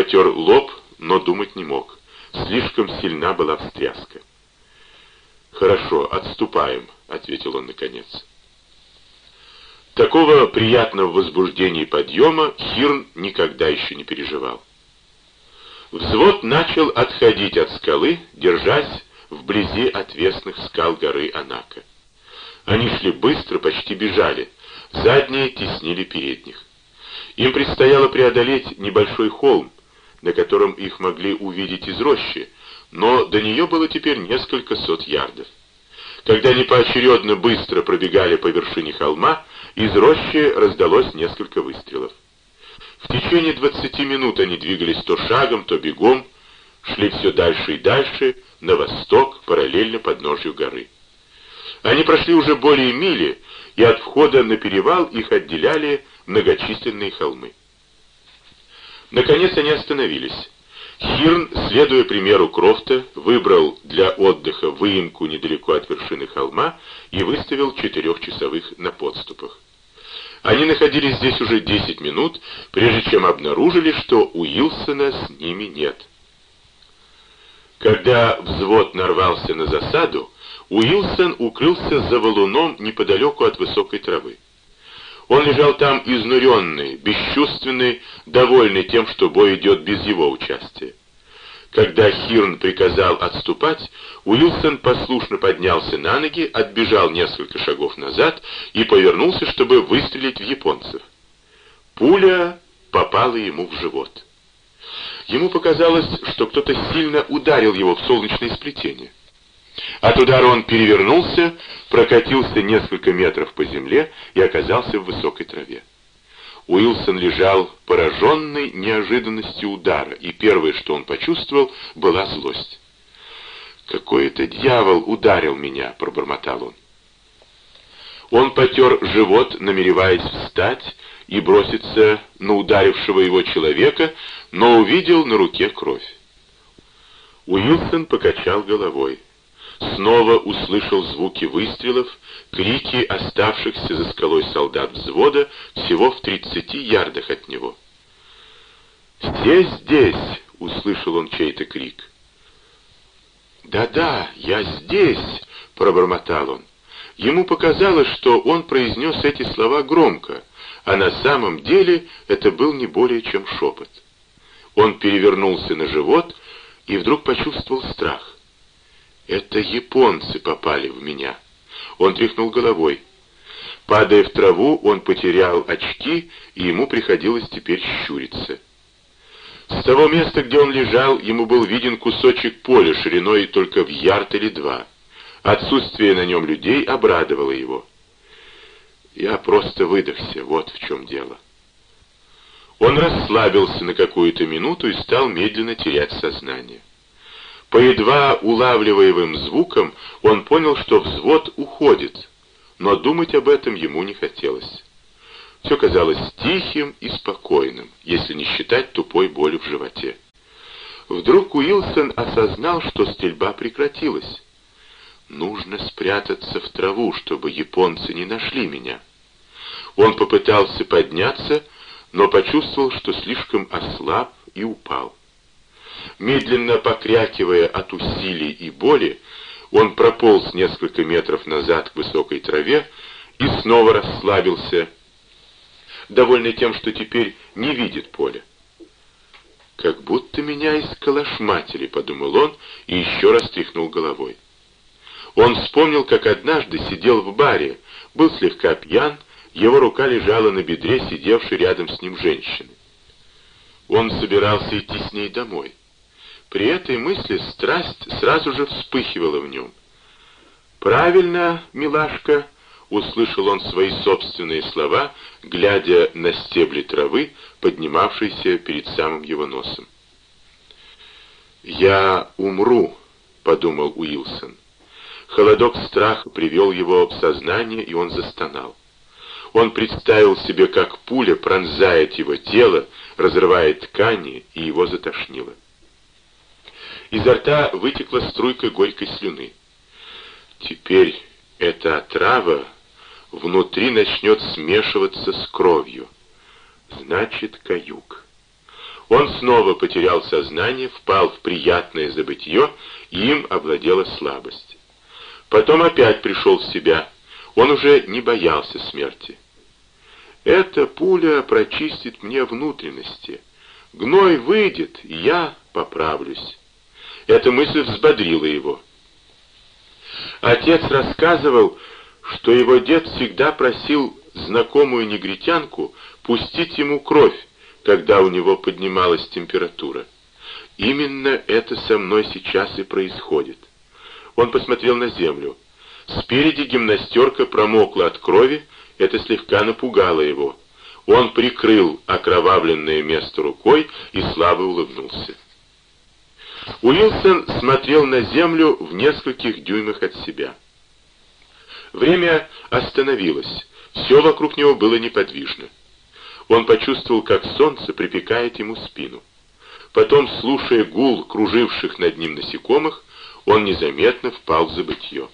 потер лоб, но думать не мог. Слишком сильна была встряска. «Хорошо, отступаем», — ответил он наконец. Такого приятного возбуждения и подъема Хирн никогда еще не переживал. Взвод начал отходить от скалы, держась вблизи отвесных скал горы Анака. Они шли быстро, почти бежали, задние теснили передних. Им предстояло преодолеть небольшой холм, на котором их могли увидеть из рощи, но до нее было теперь несколько сот ярдов. Когда они поочередно быстро пробегали по вершине холма, из рощи раздалось несколько выстрелов. В течение двадцати минут они двигались то шагом, то бегом, шли все дальше и дальше, на восток, параллельно подножью горы. Они прошли уже более мили, и от входа на перевал их отделяли многочисленные холмы. Наконец они остановились. Хирн, следуя примеру Крофта, выбрал для отдыха выемку недалеко от вершины холма и выставил четырехчасовых на подступах. Они находились здесь уже десять минут, прежде чем обнаружили, что Уилсона с ними нет. Когда взвод нарвался на засаду, Уилсон укрылся за валуном неподалеку от высокой травы. Он лежал там изнуренный, бесчувственный, довольный тем, что бой идет без его участия. Когда Хирн приказал отступать, Уилсон послушно поднялся на ноги, отбежал несколько шагов назад и повернулся, чтобы выстрелить в японцев. Пуля попала ему в живот. Ему показалось, что кто-то сильно ударил его в солнечное сплетение. От удара он перевернулся, прокатился несколько метров по земле и оказался в высокой траве. Уилсон лежал пораженный неожиданностью удара, и первое, что он почувствовал, была злость. «Какой-то дьявол ударил меня», — пробормотал он. Он потер живот, намереваясь встать и броситься на ударившего его человека, но увидел на руке кровь. Уилсон покачал головой снова услышал звуки выстрелов, крики оставшихся за скалой солдат взвода всего в тридцати ярдах от него. «Здесь, здесь!» — услышал он чей-то крик. «Да-да, я здесь!» — пробормотал он. Ему показалось, что он произнес эти слова громко, а на самом деле это был не более чем шепот. Он перевернулся на живот и вдруг почувствовал страх. Это японцы попали в меня. Он тряхнул головой. Падая в траву, он потерял очки, и ему приходилось теперь щуриться. С того места, где он лежал, ему был виден кусочек поля шириной только в ярд или два. Отсутствие на нем людей обрадовало его. Я просто выдохся, вот в чем дело. Он расслабился на какую-то минуту и стал медленно терять сознание. По едва улавливаемым звукам он понял, что взвод уходит, но думать об этом ему не хотелось. Все казалось тихим и спокойным, если не считать тупой боли в животе. Вдруг Уилсон осознал, что стрельба прекратилась. Нужно спрятаться в траву, чтобы японцы не нашли меня. Он попытался подняться, но почувствовал, что слишком ослаб и упал. Медленно покрякивая от усилий и боли, он прополз несколько метров назад к высокой траве и снова расслабился, довольный тем, что теперь не видит поля. «Как будто меня исколошматили», — подумал он и еще раз тряхнул головой. Он вспомнил, как однажды сидел в баре, был слегка пьян, его рука лежала на бедре сидевшей рядом с ним женщины. Он собирался идти с ней домой. При этой мысли страсть сразу же вспыхивала в нем. «Правильно, милашка», — услышал он свои собственные слова, глядя на стебли травы, поднимавшиеся перед самым его носом. «Я умру», — подумал Уилсон. Холодок страха привел его в сознание, и он застонал. Он представил себе, как пуля пронзает его тело, разрывает ткани, и его затошнило. Изо рта вытекла струйка горькой слюны. Теперь эта отрава внутри начнет смешиваться с кровью. Значит, каюк. Он снова потерял сознание, впал в приятное забытье, и им овладела слабость. Потом опять пришел в себя. Он уже не боялся смерти. Эта пуля прочистит мне внутренности. Гной выйдет, и я поправлюсь. Эта мысль взбодрила его. Отец рассказывал, что его дед всегда просил знакомую негритянку пустить ему кровь, когда у него поднималась температура. Именно это со мной сейчас и происходит. Он посмотрел на землю. Спереди гимнастерка промокла от крови, это слегка напугало его. Он прикрыл окровавленное место рукой и слабо улыбнулся. Уилсон смотрел на землю в нескольких дюймах от себя. Время остановилось, все вокруг него было неподвижно. Он почувствовал, как солнце припекает ему спину. Потом, слушая гул круживших над ним насекомых, он незаметно впал в забытье.